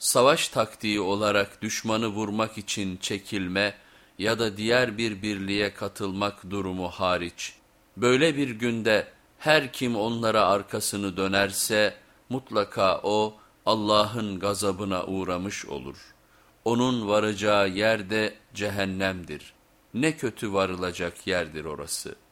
Savaş taktiği olarak düşmanı vurmak için çekilme ya da diğer bir birliğe katılmak durumu hariç. Böyle bir günde her kim onlara arkasını dönerse mutlaka o Allah'ın gazabına uğramış olur. Onun varacağı yer de cehennemdir. Ne kötü varılacak yerdir orası.''